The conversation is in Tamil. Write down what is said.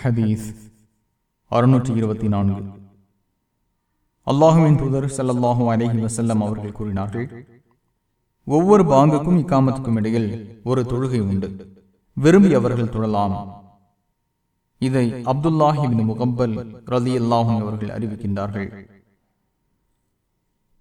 ஹதீஸ் அறுநூற்றி இருபத்தி நான்கு. அல்லாஹுவின் தூதர் ஸல்லல்லாஹு அலஹி வசல்லம் அவர்கள் கூறினார்கள் ஒவ்வொரு பாங்குக்கும் இக்காமத்துக்கும் இடையில் ஒரு தொழுகை உண்டு. விரும்பி அவர்கள் தொழலாம். இதை அப்துல்லாஹிபின் முகம்பல் ரதி அல்லாஹும் அவர்கள் அறிவிக்கின்றார்கள்.